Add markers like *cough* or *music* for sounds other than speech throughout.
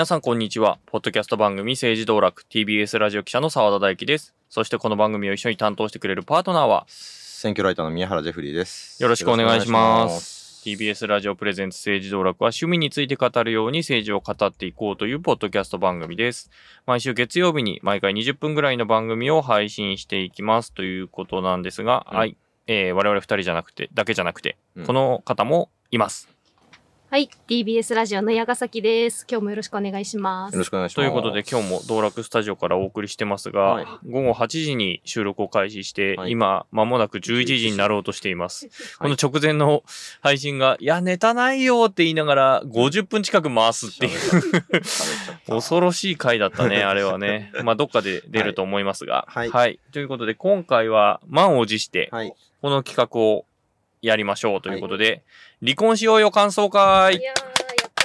皆さんこんにちは。ポッドキャスト番組政治道楽 TBS ラジオ記者の澤田大樹です。そしてこの番組を一緒に担当してくれるパートナーは選挙ライターの宮原ジェフリーです。よろしくお願いします。TBS ラジオプレゼンツ政治道楽は趣味について語るように政治を語っていこうというポッドキャスト番組です。毎週月曜日に毎回20分ぐらいの番組を配信していきますということなんですが、うんはい。えー我々二人じゃなくて、だけじゃなくて、うんこの方もいます。はい、TBS ラジオの矢ヶ崎です。今日もよろしくお願いします。よろしくお願いします。ということで今日も道楽スタジオからお送りしてますが、はい午後8時に収録を開始して、はい今間もなく11時になろうとしています。この直前の配信が、いや、ネタないよって言いながら50分近く回すっていう、恐ろしい回だったね、*laughs* あれはね。まあ、どっかで出ると思いますが。はいということで、今回は満を持して、はい。この企画をやりましょうということで、離婚しようよ感想会いやー、やった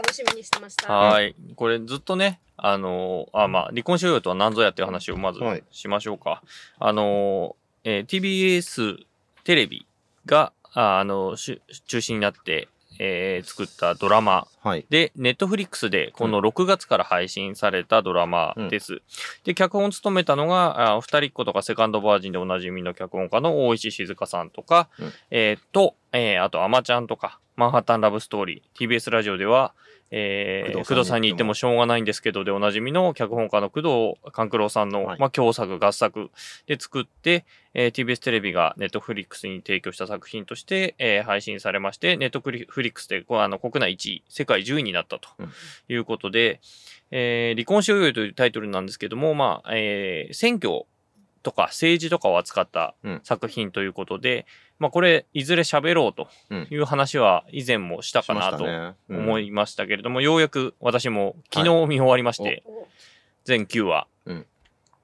ー。楽しみにしてました。はい。これずっとね、あのーあ、まあ、離婚しようよとは何ぞやっていう話をまずはいしましょうか。あのーえー TBS テレビが、あ、あのし中心になって、えー作ったドラマはい。で、ネットフリックスでこの6月から配信されたドラマです。で、脚本を務めたのが、あ二人っ子とかセカンドバージンでおなじみの脚本家の大石静香さんとか、うんえーと、えーあと、アマちゃんとか、マンハッタンラブストーリー、TBS ラジオでは、えー、工藤さん工藤さんに言ってもしょうがないんですけど、でおなじみの脚本家の工藤官九郎さんの、はい。まあ、共作、合作で作って、えー TBS テレビがネットフリックスに提供した作品として、えー配信されまして、ネットフリックスであの国内1位、世界10位になったとうん。いうことで、えー離婚しようよというタイトルなんですけども、まあ、えー選挙とか政治とかを扱ったうん作品ということで、まあ、これ、いずれ喋ろうとうん。いう話は以前もしたかなとね。い。思いましたけれども、ようやく私も昨日見終わりまして、お全9話うん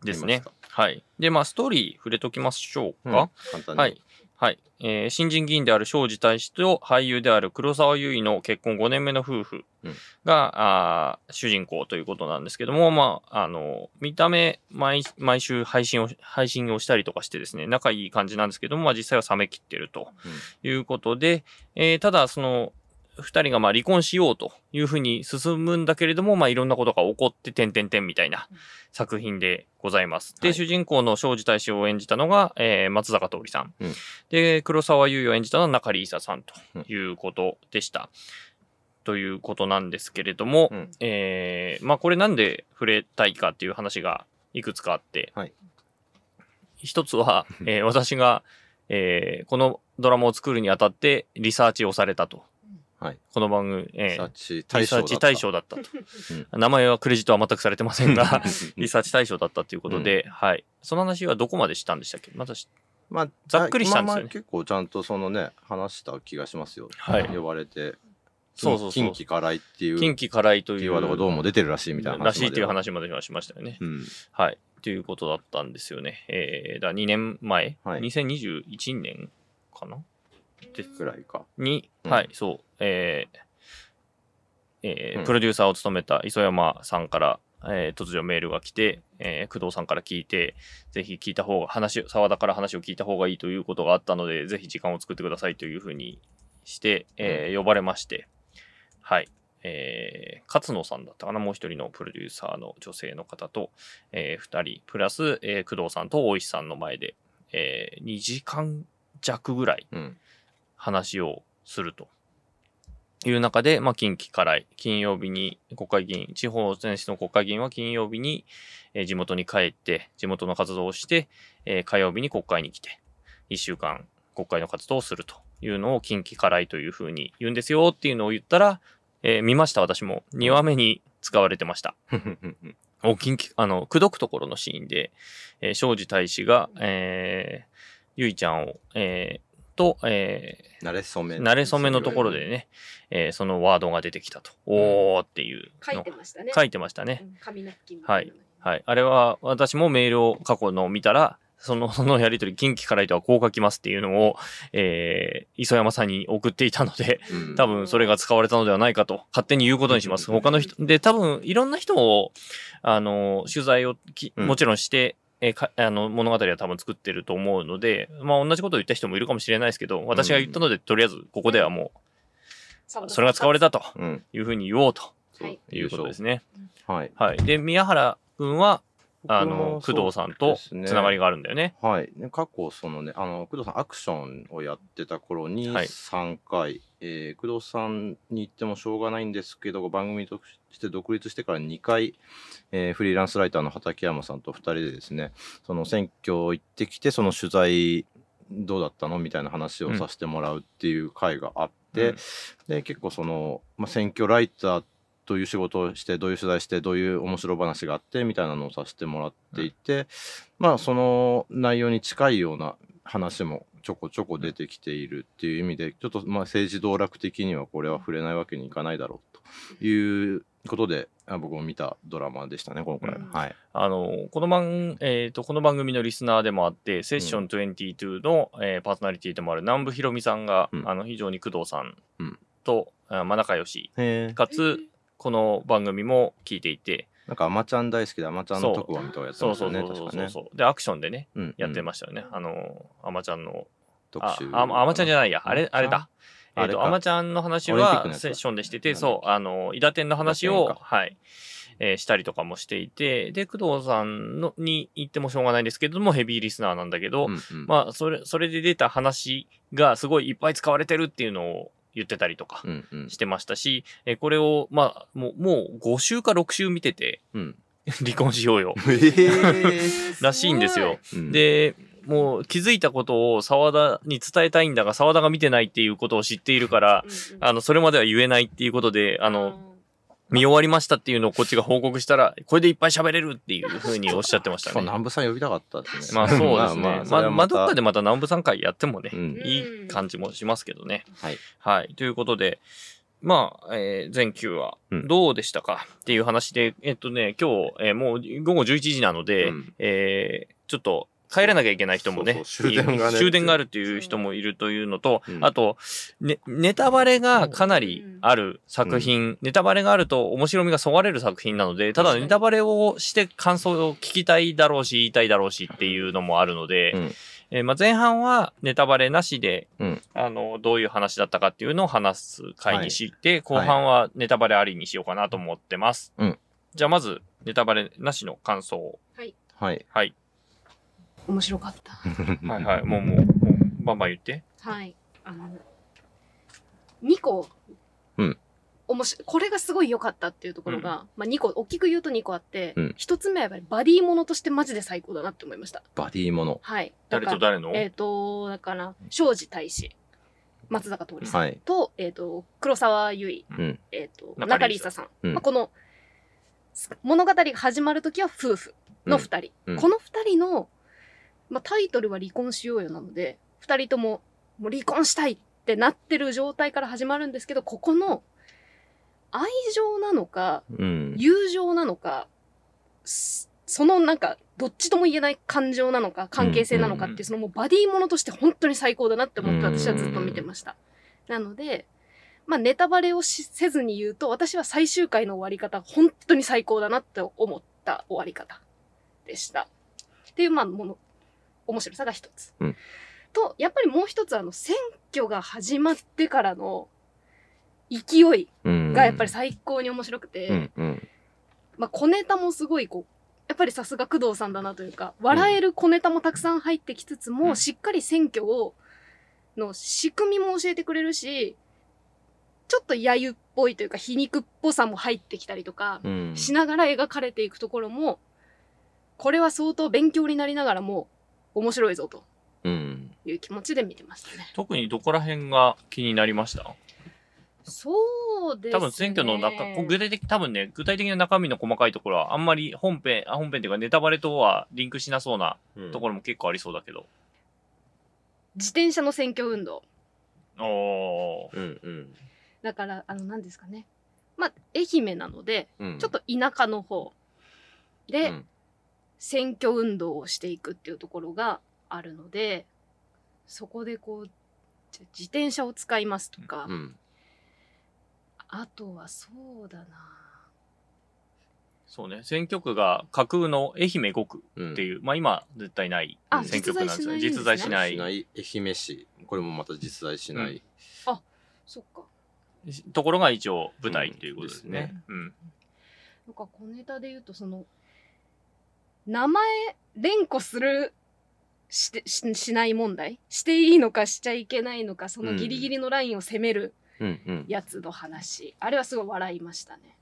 ですね。はい。で、まあ、ストーリー触れときましょううんか。はい。。はい。えー新人議員である庄司大使と俳優である黒沢優衣の結婚5年目の夫婦うんが、あー主人公ということなんですけども、まあ、あの、見た目毎、毎週配信を、配信をしたりとかしてですね、仲いい感じなんですけども、まあ、実際は冷め切ってるということで、えーただ、その、二人がまあ離婚しようというふうに進むんだけれども、まあいろんなことが起こって、点々点みたいな作品でございます。で、はい主人公の庄司大使を演じたのが、えー松坂桃李さん。うんで、黒沢優衣を演じたのは中里依紗さんということでした。ということなんですけれども、うんえーまあこれなんで触れたいかっていう話がいくつかあって、はい一つは、*laughs* えー私が、えーこのドラマを作るにあたってリサーチをされたと。はい。この番組、えーリサーチリ対象だった。サーチ対象だったと。*laughs* 名前はクレジットは全くされてませんが、*laughs* リサーチ対象だったということで、はい。その話はどこまでしたんでしたっけ？まだし、まあ、ざっくりしたんですよねまあまあ結構ちゃんとそのね、話した気がしますよ。はい呼ばれて。そうそうそう近畿辛いっていう。近畿辛いという。キーワードがどうも出てるらしいみたいな話らしいという。話まではしましたよね。うん。はい。ということだったんですよね。えー、だ2年前、はい2021年かな？くらいか。に、うんはい、そう、えーえーうんプロデューサーを務めた磯山さんから、えー突如メールが来て、えー工藤さんから聞いて、ぜひ聞いた方が、話、沢田から話を聞いた方がいいということがあったので、ぜひ時間を作ってくださいというふうにして、えー呼ばれまして、はい。えー勝野さんだったかな、もう一人のプロデューサーの女性の方と、えー二人、プラス、えー工藤さんと大石さんの前で、え2時間弱ぐらいうん。話をすると。いう中で、まあ、近畿からい、金曜日に国会議員、地方選出の国会議員は金曜日に、えー地元に帰って、地元の活動をして、えー火曜日に国会に来て、1週間国会の活動をするというのを近畿からいというふうに言うんですよっていうのを言ったら、えー見ました私も。2話目に使われてました。*laughs* お近畿、あの、口説くところのシーンで、えー庄司大使が、えーゆいちゃんを、えーと、えー慣れ初め。慣れ初めのところでね、えーそのワードが出てきたと。おーっていう書いのてましたね。書いてましたね。うん紙ナプキンみたい。はい。あれは私もメールを過去の見たら、その、*laughs* そのやりとり、近畿からいとはこう書きますっていうのを、えー、磯山さんに送っていたので、うん多分それが使われたのではないかと、勝手に言うことにします。他の人、で、多分いろんな人を、あの、取材をもちろんして、えーかあの物語は多分作ってると思うので、まあ同じことを言った人もいるかもしれないですけど、私が言ったので、とりあえずここではもう、それが使われたとうん。いうふうに言おうということですね。はい。はい。で、宮原君は、あの、工藤さんとつながりがあるんだよね。はい、ね、過去そのねあの工藤さんアクションをやってた頃にはい。3回、えー工藤さんに行ってもしょうがないんですけど番組として独立してから2回、えーフリーランスライターの畠山さんと2人でですねその選挙行ってきてその取材どうだったのみたいな話をさせてもらうっていう回があって、うん。で結構その、まあ、選挙ライターという仕事をしてどういう取材してどういう面白話があってみたいなのをさせてもらっていて、まあその内容に近いような話もちょこちょこ出てきているっていう意味でちょっとまあ政治道楽的にはこれは触れないわけにいかないだろうということであ僕も見たドラマでしたね今回。は、うん。はい。あの、この番、えっ、と、この番組のリスナーでもあって、セッション22の、えーパーソナリティでもある南部ひろみさんが、うん。あの、非常に工藤さんうん。と、あまあ、仲良し、かつ、この番組も聞いていて、なんかあまちゃん大好きであまちゃんの特番とかやってそう。そうましたよそうそう。ね確かね。で、アクションでね、うんやってましたよね。あの、あまちゃんの、特集あああまちゃんじゃないや、あれ、あれだ。えっ、と、あれか。あまちゃんの話はセッションでしてて、そう、あの、伊達天の話伊をはい、えーしたりとかもしていて、で、工藤さんのに行ってもしょうがないんですけれども、ヘビーリスナーなんだけど、うんうん。まあ、それ、それで出た話がすごいいっぱい使われてるっていうのを言ってたりとかうんうん。してましたし、えーこれを、まあ、もう、もう5週か6週見てて、うん。*laughs* 離婚しようよ。*laughs* えー。らしいんですよ。うん。で、もう気づいたことを沢田に伝えたいんだが、沢田が見てないっていうことを知っているから、あの、それまでは言えないっていうことで、あの、見終わりましたっていうのをこっちが報告したら、これでいっぱい喋れるっていうふうにおっしゃってましたそうね。南部さん呼びたかったですね。まあそうですね。まあ、まあ、どっかでまた南部さん会やってもね、うんいい感じもしますけどね。はい。はい。ということで、まあ、えー全9話うんどうでしたかっていう話で、えっとね、今日、えーもう午後11時なので、うんえーちょっと帰らなきゃいけない人もね、そうそう終電がね終電があるっていう人もいるというのと、うん。あと、ね、ネタバレがかなりある作品、ネタバレがあると面白みがそがれる作品なので、ただネタバレをして感想を聞きたいだろうし、言いたいだろうしっていうのもあるので、うん。えーまあ、前半はネタバレなしで、うん。あの、どういう話だったかっていうのを話す回にして、後半はネタバレありにしようかなと思ってます。うん。じゃあまず、ネタバレなしの感想を。はい。はい。面白かった。はいはい。*laughs* もう、もう、もう、バンバン言って。はい。あの、2個、うんおもしこれがすごい良かったっていうところが、まあ2個、大きく言うと2個あって、うん1つ目はやっぱりバディものとしてマジで最高だなって思いました。バディもの。はい。誰と誰の、えっ、と、だから、庄司大使、松坂桃李さんはい。と、えっ、と、黒沢結衣、うん。えっ、と、中里依紗中里依紗さん。うんまあ、この、物語が始まるときは夫婦の二人。うんこの二人の、まあ、タイトルは離婚しようよなので、二人とも、もう離婚したいってなってる状態から始まるんですけど、ここの、愛情なのか、うん。友情なのか、すそのなんか、どっちとも言えない感情なのか、関係性なのかっていう、うんそのもうバディものとして本当に最高だなって思ってうん私はずっと見てました。なので、まあネタバレをしせずに言うと、私は最終回の終わり方、本当に最高だなって思った終わり方でした。っていう、まあ、もの、面白さが一つ。うんと、やっぱりもう一つ、あの、選挙が始まってからの勢いうん。がやっぱり最高に面白くて、うん。うん。まあ、小ネタもすごいこう、やっぱりさすが工藤さんだなというか、笑える小ネタもたくさん入ってきつつも、うんしっかり選挙を、の仕組みも教えてくれるし、ちょっと揶揄っぽいというか皮肉っぽさも入ってきたりとか、うん。しながら描かれていくところも、これは相当勉強になりながらも面白いぞとうん。いう気持ちで見てましたね。特にどこら辺が気になりました？そうですね。多分選挙の中、こう具体的、多分ね、具体的な中身の細かいところは、あんまり本編、あ本編っていうかネタバレとはリンクしなそうなところも結構ありそうだけど。自転車の選挙運動。おー。うん。うん。だから、あの、何ですかね。まあ、愛媛なので、うん。ちょっと田舎の方でうん選挙運動をしていくっていうところがあるので、そこでこう、自転車を使いますとか、うん。あとはそうだなそうね。選挙区が架空の愛媛5区うん。っていう、まあ今絶対ないあ選挙区なんですよね。実在しない。しない愛媛市。これもまた実在しない。そっか。ところが一応舞台っていうことですね。うんですねうん。なんか小ネタで言うとその名前連呼するしてししない問題？していいのかしちゃいけないのかそのギリギリのラインを攻めるうんうん。やつの話、あれはすごい笑いましたね、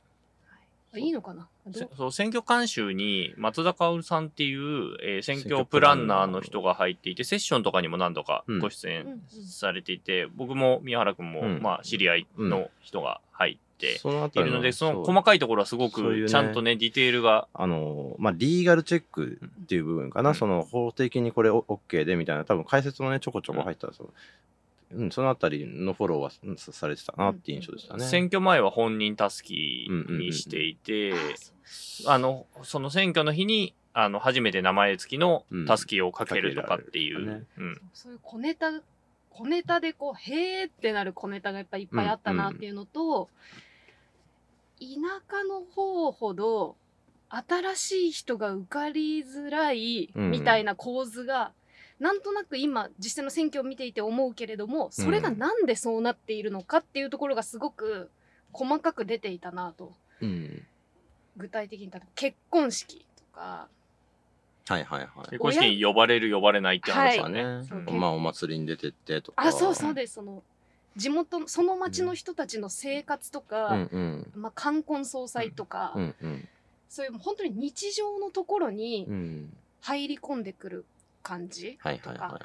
はい、いいのかな？そう選挙監修に松田薫さんっていう、えー選挙プランナーの。人が入っていてセッションとかにも何度かご出うん。演されていて、僕も宮原君も、うん。まあ、知り合いの人が入ってそのあたりいるので、その細かいところはすごくちゃんとねディテールがあのまあ、リーガルチェックっていう部分かな、うん。その法的にこれオ OK でみたいな、多分解説もね、ちょこちょこ入ったら、そのうん、そのあたりのフォローはうんさされてたなっていう印象でしたね。選挙前は本人たすきにしていて、あのその選挙の日にあの初めて名前付きのたすきをかけるとかっていう、そういう小ネタ小ネタでこうへーってなる小ネタがやっぱいっぱいあったなっていうのと、田舎の方ほど新しい人が受かりづらいみたいな構図が、なんとなく今実際の選挙を見ていて思うけれどもそれがなんでそうなっているのかっていうところがすごく細かく出ていたなと。うん、具体的に例えば結婚式とか。はいはいはい。結。婚式に呼ばれる呼ばれないって話ははい。ね、ねそう、まあお祭りに出てってとか。あそうそうです。その地元その町の人たちの生活とか、うん。うんまあ、冠婚葬祭とか、うんうん。そういう本当に日常のところにうん入り込んでくる感じ、はいはいはいは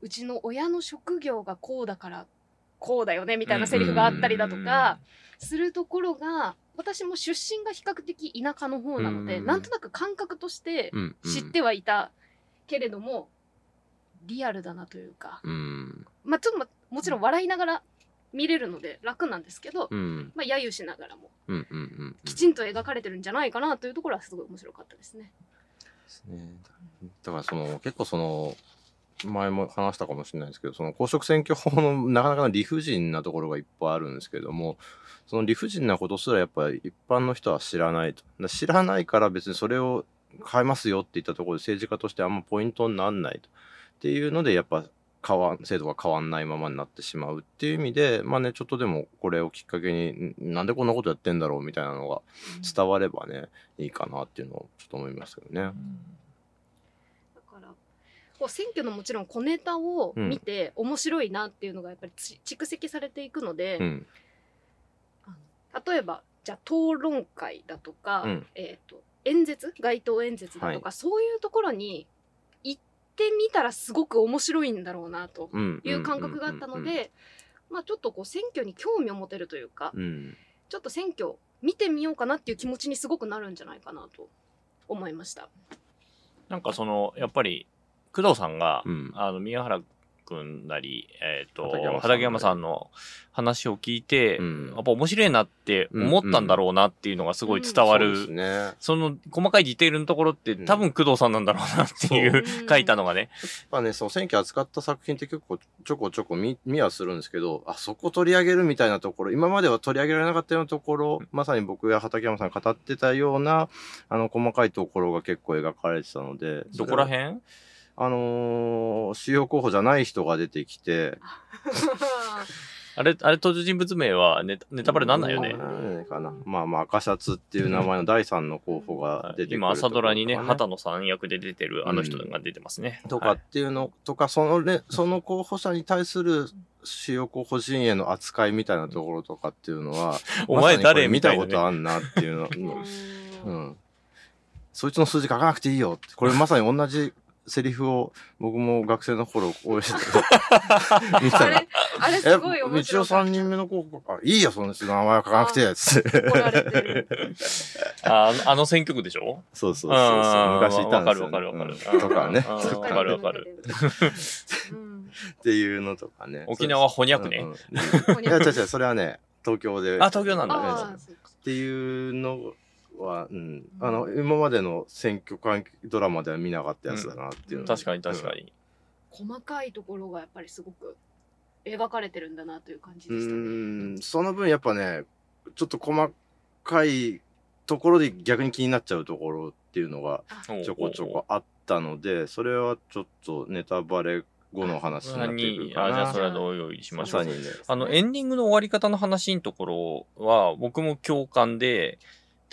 うちの親の職業がこうだからこうだよねみたいなセリフがあったりだとかするところが私も出身が比較的田舎の方なので、うんなんとなく感覚として知ってはいたけれども、リアルだなというか、うん。まあ、ちょっとまもちろん笑いながら見れるので楽なんですけど、うんまあ、揶揄しながらもうんうんうんきちんと描かれてるんじゃないかなというところはすごい面白かったですね。ですね。だからその結構その前も話したかもしれないですけどその公職選挙法のなかなかの理不尽なところがいっぱいあるんですけどもその理不尽なことすらやっぱり一般の人は知らないとだ知らないから別にそれを変えますよって言ったところで政治家としてあんまポイントにならないとっていうのでやっぱ変わん制度が変わんないままになってしまうっていう意味でまあねちょっとでもこれをきっかけにんなんでこんなことやってんだろうみたいなのが伝わればねいいかなっていうのをちょっと思いますけどね。だからこう選挙のもちろん小ネタを見て面白いなっていうのがやっぱりつ蓄積されていくので、うん。例えばじゃあ討論会だとか、うん。えー、と演説？街頭演説だとか、そういうところに行ってみたらすごく面白いんだろうなとうん。いう感覚があったので、まあちょっとこう選挙に興味を持てるというか、うん。ちょっと選挙見てみようかなっていう気持ちにすごくなるんじゃないかなと思いました。なんかそのやっぱり工藤さんが、うん。あの宮原君なり、えー、と畠山さん畠山さんの話を聞いて、うん。やっぱ面白いなって思ったんだろうなっていうのがすごい伝わる、そうですね。その細かいディテールのところってうん。多分工藤さんなんだろうなっていう、そう。書いたのがね。やっぱね、その選挙扱った作品って結構ちょこちょこ見見はするんですけど、あそこ取り上げるみたいなところ、今までは取り上げられなかったようなところ、まさに僕や畠山さんが語ってたような、あの、細かいところが結構描かれてたので、どこらん辺？あのー主要候補じゃない人が出てきて、*laughs* あれ、あれ登場人物名はネタネタバレなんないよね。かな。まあまあ、赤シャツっていう名前の第三の候補が出てくる今、朝ドラにね、畑野さん役で出てるあの人が出てますね。とかはいっていうの、とか、そのね、その候補者に対する主要候補陣営の扱いみたいなところとかっていうのは、*laughs* お前誰見たことあんなっていうの、ううんん。*laughs* そいつの数字書かなくていいよって。これまさに同じセリフを僕も学生の頃応援して。*laughs* 見たら。あれ、あれすごい面え、道白かった。夫三人目の候補か。いいよ、その人の名前は書かなくて、つ。*laughs* ああの選挙区でしょ？そうそうそう昔いたんですよ、わかるわかるわかる。うん。*laughs* とかね。わかるわかる。うんっていうのとかね。沖縄翻訳ね。うんうん。いや、違う違う、それはね、東京で。あ東京なんだ。っていうのは、うん、あの、今までの選挙関係ドラマでは見なかったやつだなっていうの、確かに確かに。細かいところがやっぱりすごく描かれてるんだなという感じうでしたね。ん、その分やっぱね、ちょっと細かいところで逆に気になっちゃうところっていうのがちょこちょこあったので、それはちょっとネタバレ後の話になってくかな。あじゃあそれは同用意しましょう。あの、エンディングの終わり方の話のところは、僕も共感で、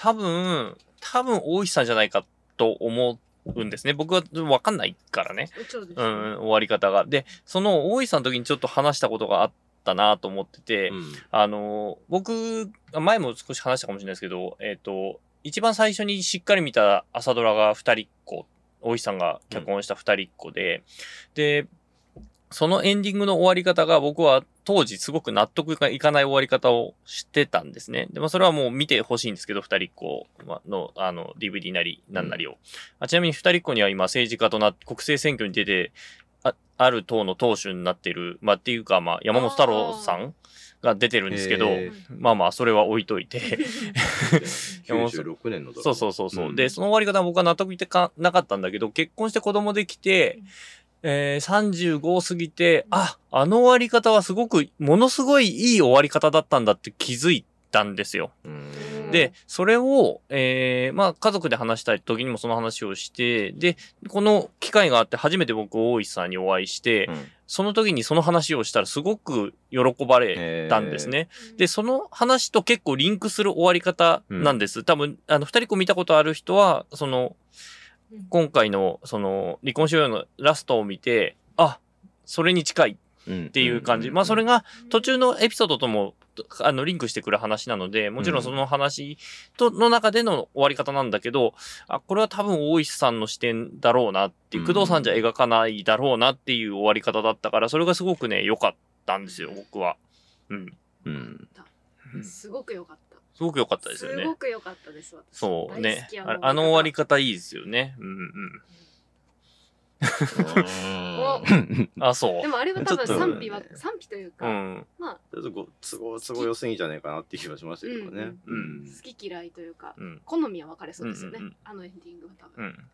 多分、多分、大石さんじゃないかと思うんですね。僕はわかんないからね。そうですねうん、終わり方が。で、その大石さんの時にちょっと話したことがあったなと思ってて、うんあの、僕、前も少し話したかもしれないですけど、えっ、と、一番最初にしっかり見た朝ドラが二人っ子、大石さんが脚本した二人っ子で、で、そのエンディングの終わり方が僕は当時すごく納得がいかない終わり方をしてたんですね。でもそれはもう見てほしいんですけど、二人っ子のあの DVD なりなんなりを。あちなみに二人っ子には今政治家となって国政選挙に出て、あある党の党首になってる、まあっていうか、まあ山本太郎さんが出てるんですけど、へまあまあそれは置いといて。*laughs* 96年のそうそうそうそう。んで、その終わり方は僕は納得いってかなかったんだけど、結婚して子供できてうん、えー、35を過ぎて、あ、あの終わり方はすごく、ものすごいいい終わり方だったんだって気づいたんですよ。うんで、それを、えー、まあ、家族で話したい時にもその話をして、で、この機会があって初めて僕、大石さんにお会いして、うんその時にその話をしたらすごく喜ばれたんですね。で、その話と結構リンクする終わり方なんです。多分、あの、二人子見たことある人は、その、うん今回の、その、離婚しようよのラストを見て、あ、それに近いうん。っていう感じ。まあ、それが途中のエピソードとも、あの、リンクしてくる話なので、もちろんその話と、の中での終わり方なんだけど、あ、これは多分大石さんの視点だろうなっていう、うん。工藤さんじゃ描かないだろうなっていう終わり方だったから、それがすごくね、良かったんですよ、僕は。うん。うん。すごく良かった。すごく良かったですよねすご。く良かったです。私そうね。ああの終わり方いいですよね。うんうん。*laughs* あ、そうで。もあれは多分賛否は、賛否というか、うん。まあ、ちょっとご都合都合良すぎじゃないかなっていう気がしましたけどね。うんうん好き嫌いというか、うん。好みは分かれそうですよね。うんうんうんあのエンディングは多分。うん。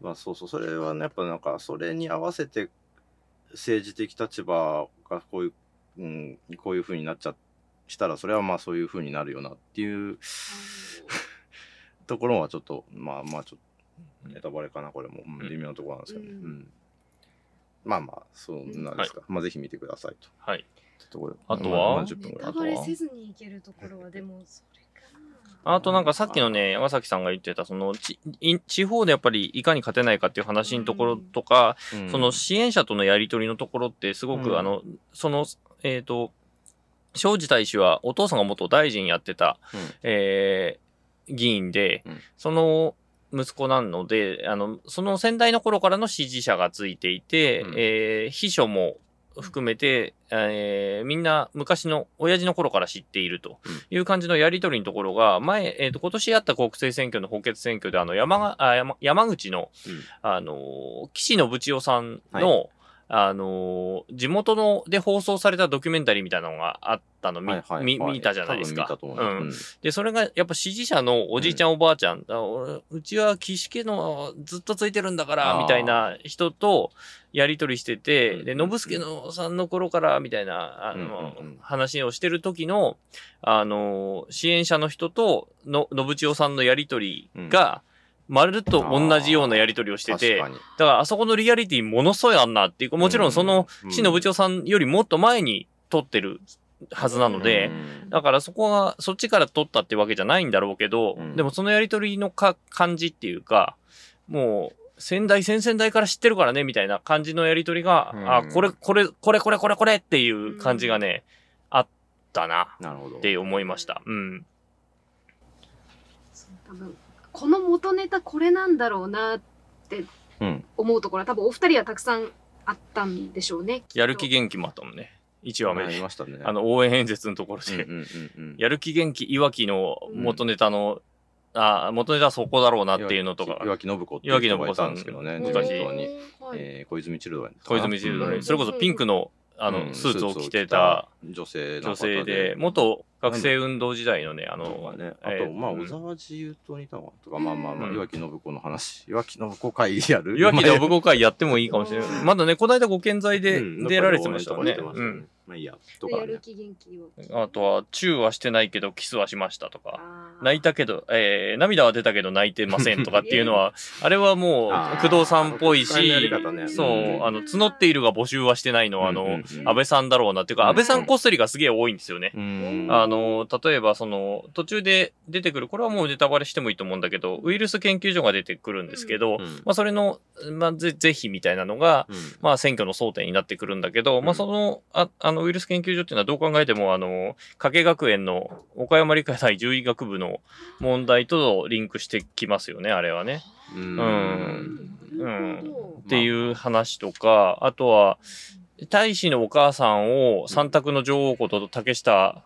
まあそうそうそれはねやっぱなんかそれに合わせて政治的立場がこういう、うん、こういう風になっちゃしたらそれはまあそういう風になるよなっていうところはちょっとまあまあちょっとネタバレかなこれも、うんうん。微妙なところなんですよね。うん。うん。まあまあそうなんですか、まあぜひ見てくださいと。はい。とこあとは？まあ10分ぐらい。ネタバレせずにいけるところは、でも、それかな。あとなんかさっきのね、山崎さんが言ってた、その、ちい地方でやっぱりいかに勝てないかっていう話のところとか、うん。その支援者とのやりとりのところってすごく、うん。あの、その、えっ、と、庄司大使はお父さんが元大臣やってた、えー議員で、うん。その息子なので、あの、その先代の頃からの支持者がついていて、うん。えー秘書も含めて、えーみんな昔の親父の頃から知っているという感じのやりとりのところが、前、えっ、と、今年あった国政選挙の補欠選挙で、あの、山が、あ山山口の、うん。あの、岸信千代さんの、あの、地元ので放送されたドキュメンタリーみたいなのがあったの、みはいはいはい。み見たじゃないですか。多分見たと思います。で、それがやっぱ支持者のおじいちゃん、おばあちゃん、あ俺うちは岸家のずっとついてるんだから、みたいな人とやりとりしてて、で、うん信助のさんの頃から、みたいな、あの、うんうんうん。話をしてる時の、あの、支援者の人との、信千代さんのやりとりが、まるっと同じようなやりとりをしてて、だからあそこのリアリティものすごいあんなっていうか、もちろんその、信千代さんよりもっと前に撮ってるはずなので、うん。だからそこは、そっちから取ったってわけじゃないんだろうけど、うん。でもそのやりとりのか感じっていうか、もう、先代、先々代から知ってるからね、みたいな感じのやりとりが、うん。あ、これ、これ、これ、これ、これ、これっていう感じがね、あったな。って思いました。うん。この元ネタこれなんだろうなってうん。思うところは多分お二人はたくさんあったんでしょうね。やる気元気もあったもんね。1話目で。ありましたね。あの、応援演説のところで。うんうんうんうん、*laughs* やる気元気、いわきの元ネタの、あ、元ネタはそこだろうなっていうのとか。岩木信子ってい岩木信う人さんたんですけどね、昔えー小泉チルドレン。小泉チルドレン、うんそれこそピンクの、あの、うんスーツを着てた女性の女方性で、元学生運動時代のね、ああのの、ね、あと、えーまあ、うん。小沢自由党にいたのかとか、まあまあまあ、うん。岩木信子の話、岩木信子会やる？岩木の信子会やってもいいかもしれない。まだね、この間ご健在でうん出られてましたね。まあいいや、とか。あとは、チューはしてないけど、キスはしましたとか。あ泣いたけど、えー、涙は出たけど泣いてませんとかっていうのは、*laughs* あれはもう、工藤さんっぽいしそうう、ん。あの、募っているが募集はしてないのは、あの、安倍さんだろうなっていうか、うん。安倍さんこっそりがすげえ多いんですよね。あの、例えばその、途中で出てくる、これはもうネタバレしてもいいと思うんだけど、ウイルス研究所が出てくるんですけど、うんまあそれの、まあぜ、是非みたいなのが、うんまあ選挙の争点になってくるんだけど、うんまあその、ああの、ウイルス研究所っていうのはどう考えても、あの、加計学園の岡山理科大獣医学部の問題とリンクしてきますよね、あれはね。うんうんっていう話とか、あとは、大使のお母さんを三択の女王こと竹下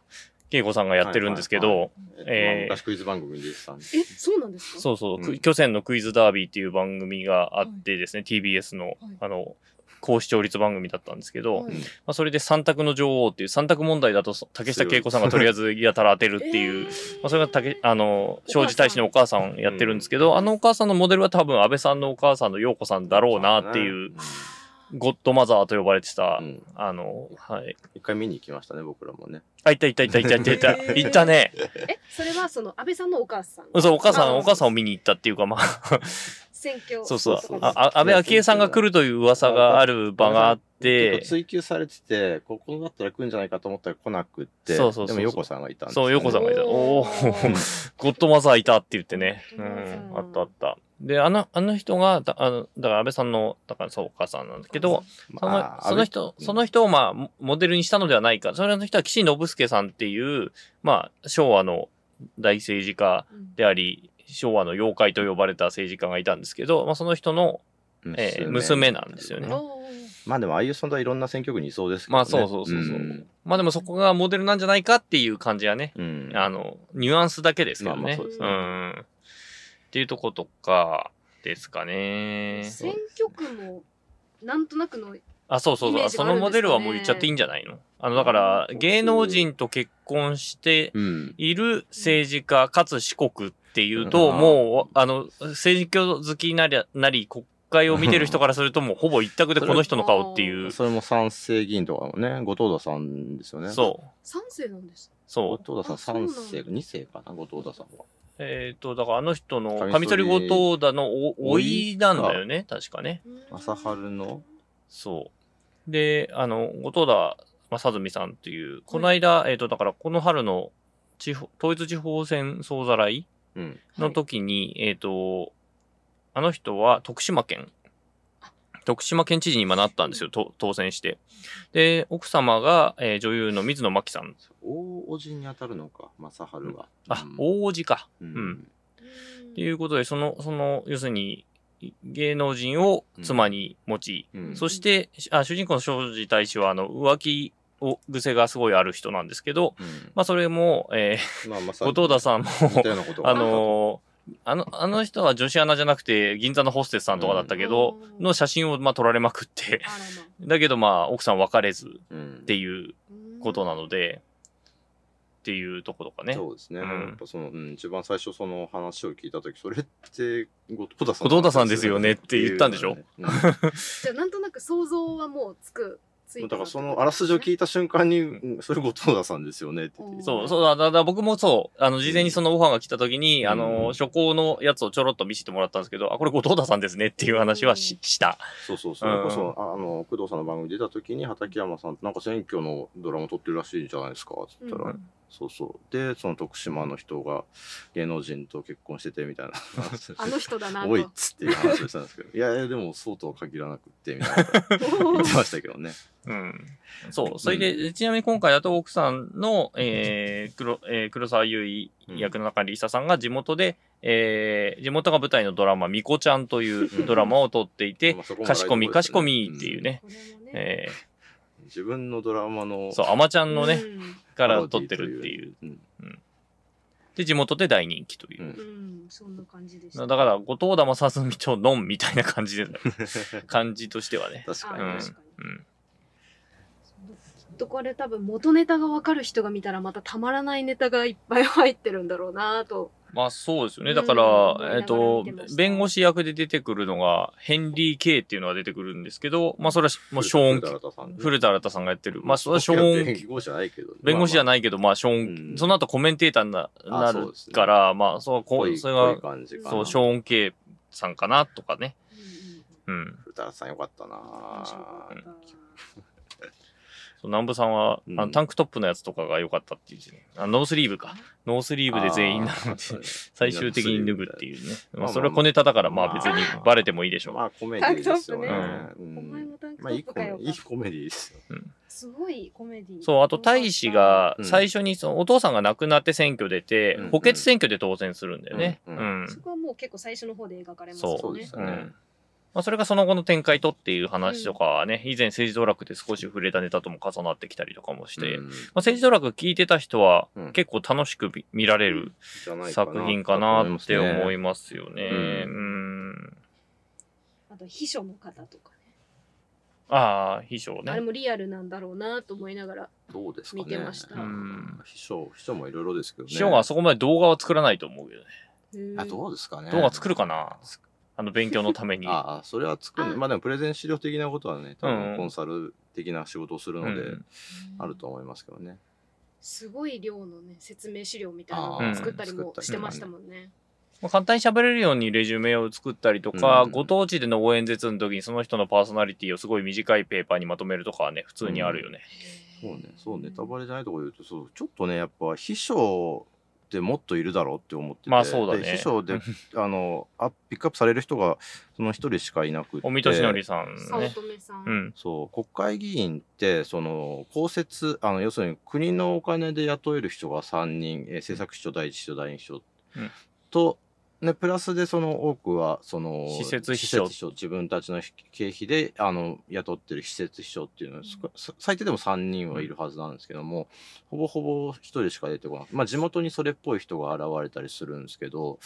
恵子さんがやってるんですけど、はいはいえーえー、昔クイズ番組に出てたんでえ、そうなんですか？そうそう、うん。く巨泉のクイズダービーっていう番組があってですね、TBS の、あの、高視聴率番組だったんですけど、はい。まあ、それで三択の女王っていう三択問題だと竹下恵子さんがとりあえずやたら当てるっていう、まあ、それが竹あの庄司大使のお母さんやってるんですけど、あのお母さんのモデルは多分安倍さんのお母さんの陽子さんだろうなっていう、ゴッドマザーと呼ばれてた、うんあの、はい。一回見に行きましたね、僕らもね。あ、いたいたいたいたいたいた。へ *laughs* ーいたね。え、それはその安倍さんのお母さんそう、お母さん、お母さんを見に行ったっていうか、まあ、選挙。そうそうそう。ああ安倍昭恵さんが来るという噂がある場があって結構、追求されてて、ここだったら来るんじゃないかと思ったら来なくって、そうそうそうそうでも横さんがいたんですよそう、ね横さんがいた。おおーゴッドマザーいたって言ってね。うん、あったあった。で、あの、あの人が、だあのだから安倍さんの、だからそう、お母さんなんだけど、そのまあその人、安倍その人をまあ、モモデルにしたのではないか。それの人は岸信介さんっていう、まあ、昭和の大政治家うんであり、昭和の妖怪と呼ばれた政治家がいたんですけど、まあ、その人の、えー娘なんですよねまあでも、ああいう存在いろんな選挙区にいそうですけどね。まあそうそうそうそう。んまあでもそこがモデルなんじゃないかっていう感じはね、うんあの、ニュアンスだけですけどね。まあまあそうですねん。っていうとことかですかね。選挙区も、なんとなくの、あ、そうそうそう。そのモデルはもう言っちゃっていいんじゃないの？あの、だから、芸能人と結婚してうん。いる政治家かつ四国っていうと、うんもう、あの、政治好きなりなり、国会を見てる人からするともうほぼ一択でこの人の顔っていう。それも三世議員とかもね、後藤田さんですよね。そう。三世なんです。そう。後藤田さんあそうなんだ三世、二世かな、後藤田さんは。えっ、と、だからあの人の、カカミソリリ後藤田のお、おいなんだよね、確かね。朝春の？そう。で、あの、後藤田正純さんっていう、この間、えっ、と、だからこの春の地方、統一地方選総ざらいうん。の時に、えっ、と、あの人は徳島県、徳島県知事に今なったんですよ、と当選して。で、奥様が、えー女優の水野真紀さん。大叔父に当たるのか、正春は。あ、うん大叔父か。ううんん。っていうことで、その、その、要するに、芸能人を妻に持ち、うんそして、あ主人公の庄司大使は、あの、浮気を癖がすごいある人なんですけど、うんまあ、それも、えまあ、まー、後藤田さんも、あのーあの、あの人は女子アナじゃなくて、銀座のホステスさんとかだったけど、うんの写真を、まあ、撮られまくって、だけど、まあ、奥さん別れずっうんていうあことなので、っていうとことかね。そうですね。うんやっぱその、うん、一番最初その話を聞いたとき、それって、後藤田さん。後藤田さんですよねって言ったんでしょ？っていう *laughs* じゃあなんとなく想像はもうつく。だからそのあらすじを聞いた瞬間に、うんそれ後藤田さんですよねって言って。そう、そうだ、だだ僕もそう、あの、事前にそのオファーが来た時に、うん。あの、初行のやつをちょろっと見せてもらったんですけど、あ、これ後藤田さんですねっていう話はしした。そうそうそれこそ、ああの、工藤さんの番組出た時に、畠山さん、なんか選挙のドラマ撮ってるらしいじゃないですか、つったら、うんそうそう。で、その徳島の人が芸能人と結婚しててみたいな。あの人だなと。おいっつっていう話をしたんですけど、いやいや、でもそうとは限らなくって、みたいな *laughs* 言ってましたけどね。うん。そう。それで、ちなみに今回だと奥さんの、えー、黒、えー黒沢優衣役の中にリサさんが地元で、えー、地元が舞台のドラマ、みこちゃんというドラマを撮っていてかしこみ、かしこみっていうね、これもね。え自分のドラマのー、そう、あまちゃんのね、うんから撮ってるっていう。うんで、地元で大人気というう。んうん、そんな感じでした。だから、後藤田正純とのんみたいな感じで、*laughs* 感じとしてはね。あ確かにね。確かに。うん。きっとこれ多分元ネタがわかる人が見たらまたたまらないネタがいっぱい入ってるんだろうなとまあそうですよね。だから、うんえっ、と見てまし、た弁護士役で出てくるのが、ヘンリー・ケイっていうのが出てくるんですけど、まあそれはもうショーン、古田新太さんね古田新太さんがやってる。まあそれはショーン、弁護士じゃないけど。弁護士じゃい。ないけど、まあショーン、うんその後コメンテーターになあなるそうですねから、まあそう、こうそれが、感じかな。そう、ショーン・ケイさんかなとかね。うんうんうん。古田さんよかったな面白かったそう南部さんは、うんあのタンクトップのやつとかが良かったっていうね。あノースリーブか。ノースリーブで全員なので、*laughs* 最終的に脱ぐっていうね。まあそれは小ネタだから、まあ別にバレてもいいでしょう。まあコメディですよね。タお前もタンクトまあいいコップかよメいいコメディ *laughs* ですよ。すごいコメディそう、あと大使がうん最初にそのお父さんが亡くなって選挙出て、うん補欠選挙で当選するんだよね。う。うんんそこはもう結構最初の方で描かれますそうよねそうですねうん。まあ、それがその後の展開とっていう話とかはね、以前政治道楽で少し触れたネタとも重なってきたりとかもして、うんまあ、政治道楽聞いてた人はうん結構楽しく見見られる作品かなって思いすますよね。ううん。あと秘書の方とかねああ、秘書ね。あれもリアルなんだろうなと思いながらどうですかね。見てましたうん秘書、秘書もいろいろですけどね。秘書がそこまで動画は作らないと思うけどね。あ、どうですかね。動画作るかなあの勉強のために。*laughs* ああ、それは作る。あまあでもプレゼン資料的なことはね、多うん分コンサル的な仕事をするので、うんあると思いますけどね。すごい量のね説明資料みたいなのを作ったりもしてましたもんね。まあ簡単に喋れるようにレジュメを作ったりとか、うんご当地での応援説の時にその人のパーソナリティをすごい短いペーパーにまとめるとかはね、普通にあるよね。そうね、そう、ネタバレじゃないところで言うと、そう、ちょっとね、やっぱ秘書ってもっといるだろうって思ってて。まあそうだねで秘書で、*laughs* あの、あピックアップされる人が、その一人しかいなくて。おみとしのりさん早ね。乙女さん。うん。そう国会議員ってその公設あの要するに国のお金で雇える人が3人、えー政策秘書第一秘書第二秘書、うんと、ね、プラスでその多くはその施設秘書。自分たちの経費であの雇ってる施設秘書っていうのは、す最低でも3人はいるはずなんですけども、ほぼほぼ1人しか出てこない。まあ地元にそれっぽい人が現れたりするんですけど、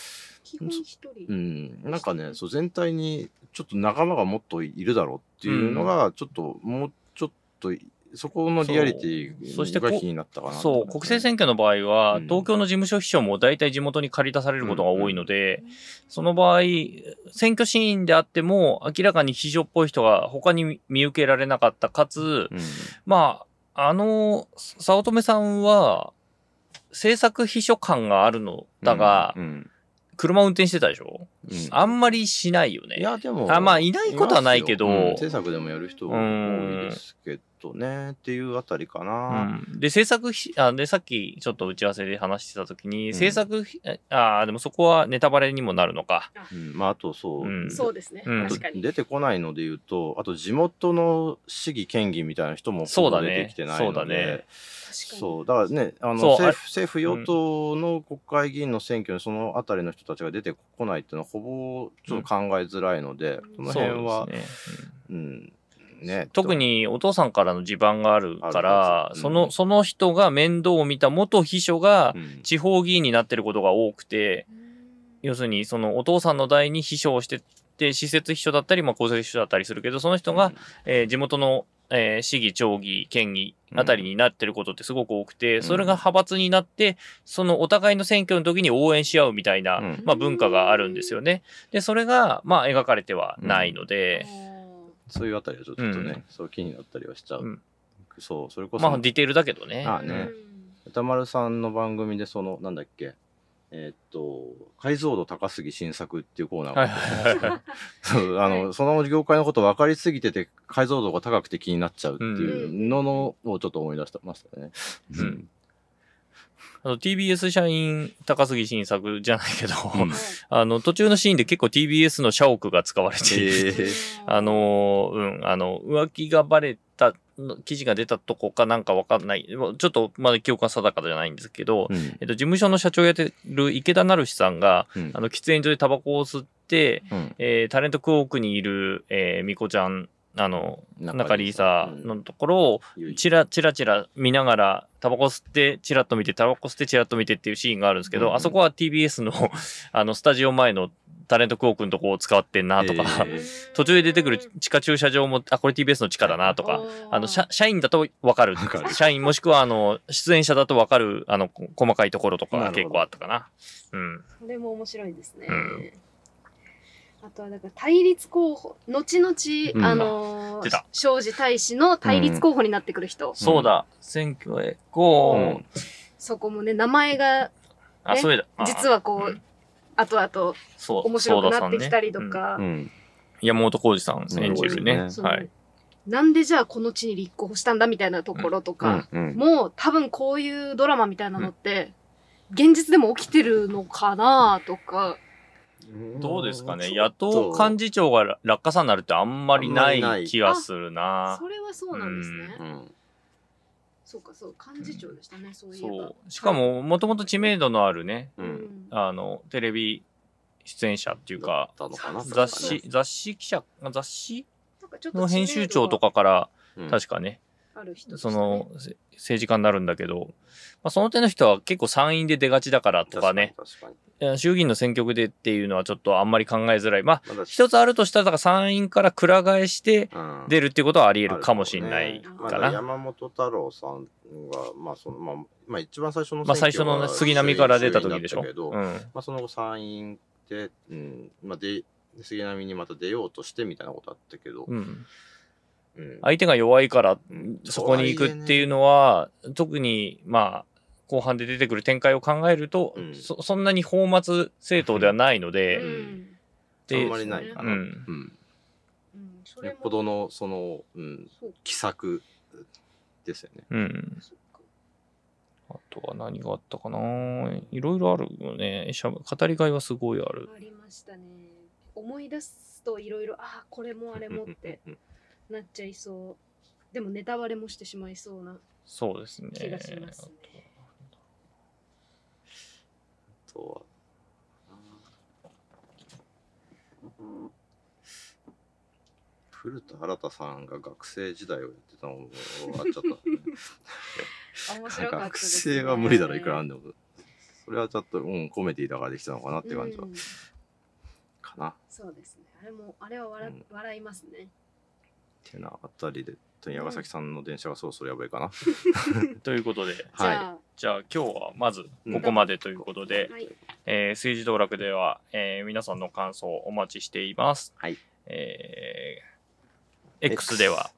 基本一人。うん、なんかね、そう全体にちょっと仲間がもっといるだろうっていうのが、ちょっと、もうちょっと、そこのリアリティが気になったかなと。そう、国政選挙の場合は、うん。東京の事務所秘書も大体地元に借り出されることが多いので、その場合、選挙シーンであっても、明らかに秘書っぽい人が他に見受けられなかった、かつ、うん。まあ、あの、早乙女さんは、政策秘書官があるのだが、うん。車運転してたでしょ？うん。あんまりしないよね。いや、でも、あまあいないことはないけど。ますよ。うん。制作でもやる人多いですけどね、っていうあたりかうな。ん、で、制作費、あ、で、さっきちょっと打ち合わせで話してた時に、ん制作費、あ、でもそこはネタバレにもなるのか。うんまあ、あとそう、うんそうですね。うん確かに。出てこないので言うと、あと地元の市議県議みたいな人もそうだね出てきてないので、そうだね確かに。そうだからねあの政府政府与党の国会議員の選挙にそのあたりの人たちが出てこないっていうのはほぼちょっと考えづらいので、うんその辺はね。うんね特にお父さんからの地盤があるからうん。その、その人が面倒を見た元秘書がうん。地方議員になってることが多くて、うん。要するにそのお父さんの代に秘書をしてて、施設秘書だったり、まあ公設秘書だったりするけど、その人が、えー地元の、えー市議、町議、県議あたりになってることってすごく多くて、ん。それが派閥になって、そのお互いの選挙の時に応援し合うみたいな、うん。まあ文化があるんですよね。で、それが、まあ描かれてはないので、そういうあたりはちょっとね、うん。そう気になったりはしちゃう、うん。そうそれこそ、まあディテールだけどね。あね。歌丸さんの番組でそのなんだっけ。えーっと解像度高すぎ新作っていうコーナーがはいはいはいはい。*laughs* そうあの、その業界のこと分かりすぎてて解像度が高くて気になっちゃうっていうののをちょっと思い出してましたね。うんあの TBS 社員高杉晋作じゃないけど、うん *laughs* あの途中のシーンで結構 TBS の社屋が使われている。えーあのーうん、あの、浮気がバレたの記事が出たとこかなんかわかんない。ちょっとまだ記憶が定かじゃないんですけど、うんえっと、事務所の社長やってる池田成さんが、うんあの、喫煙所でタバコを吸って、うんえータレントクォークにいる、えー、みこちゃん、あの、中里さうんのところを、チラチラチラ見ながら、タバコ吸って、チラッと見て、タバコ吸って、チラッと見てっていうシーンがあるんですけど、うんあそこは TBS の、*laughs* あの、スタジオ前のタレントクオークのとこを使ってんなとか、え *laughs* 途中で出てくる地下駐車場も、あ、これ TBS の地下だなとか、あの、社社員だとわかる。わかる。社員もしくは、あの、出演者だとわかる、あの、こ細かいところとか結構あったかな。うん。それも面白いですね。うんあとはだから対立候補後々、うん。あのー庄司大使の対立候補になってくる人、そうだ、選挙へ、こう、うん。そこもね名前があ、ねそうだ。あ実はこう、うん。後々そう、面白くなってきたり。りとか、うん山本浩二さん演じるね。はい。なんでじゃあこの地に立候補したんだみたいなところとか、うん。うん。もう多分こういうドラマみたいなのって、現実でも起きてるのかなとか、どうですかね。野党幹事長が落下さになるってあんまりないい。気がするな。それはそうなんですね。うん。そうかそう、幹事長でしたね、そういえば。そう。しかも、もともと知名度のあるね、ううん。ん、あの、テレビ出演者っていうか、だったのかな雑誌、雑誌記者、雑誌？の編集長とかかから、うん。確かねその、せ政治家になるんだけど、まあ、その点の人は結構参院で出がちだからとかね、確かにいや衆議院の選挙区でっていうのはちょっとあんまり考えづらい。まあ、一つあるとしたら、だから参院からくら替えしてうん出るっていうことはあり得るかもしれないかな。だ山本太郎さんが、まあそのまあまあ、一番最初のまあ最初のね杉並から出た時でしょ。うん。まあ、その後参院で,、うんまあ、で杉並にまた出ようとしてみたいなことあったけど、うん。うん相手が弱いからうんそこに行くっていうのは、特にまあ、後半で出てくる展開を考えると、うんそそんなに放末政党ではないので、うんであんまりないかな、うん。うんうんそれもよっぽどのその、うん奇策ですよね。うん。あとは何があったかないろいろあるよね。しゃ語りがいはすごいある。ありましたね。思い出すといろいろ、ああ、これもあれもって *laughs* なっちゃいそう。でもネタバレもしてしまいそうなそうですね。気がしますね。あとは古田新太さんが学生時代をやってたのも終わっちゃった、*laughs* 面白かったね。生は無理だろいくらなんでもそれはちょっと、うん、コメディだからできたのかなって感じは、うんかなっそうですね。あれも、あれは笑,、うん笑いますね。てなあたりで矢崎さんの電車がそろそろやばいかな、*laughs* ということで、じはいゃじゃあ今日はまずここまでということで、あ、はい。えー政治道楽では、えー皆さんの感想をお待ちしています。はいえー X では、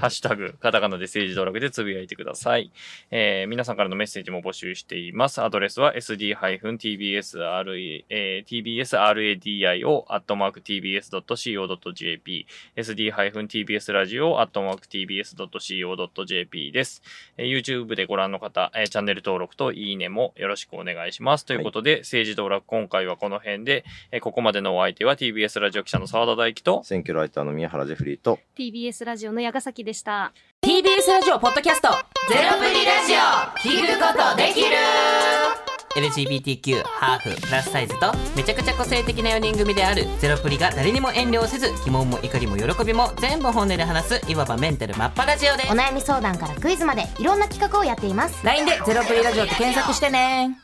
ハッシュタグ、カタカナで政治道楽でつぶやいてください。えー皆さんからのメッセージも募集しています。アドレスは sd-tbsradio、えー tbsradio、アットマーク tbs.co.jp、sd-tbsradio、アットマーク tbs.co.jp です。えー YouTube でご覧の方、えーチャンネル登録といいねもよろしくお願いします。ということで、政治道楽今回はこの辺で、えーここまでのお相手は TBS ラジオ記者の澤田大樹と、選挙ライターの宮原ジェフリーと TBS ラジオの矢ヶ崎でした。TBS ラジオポッドキャスト。ゼロプリラジオ。聞くことできる。LGBTQ、ハーフ、プラスサイズとめちゃくちゃ個性的な4人組である。ゼロプリが誰にも遠慮せず疑問も怒りも喜びも全部本音で話すいわばメンタルマッパラジオでお悩み相談からクイズまでいろんな企画をやっています。LINE でゼロプリラジオって検索してね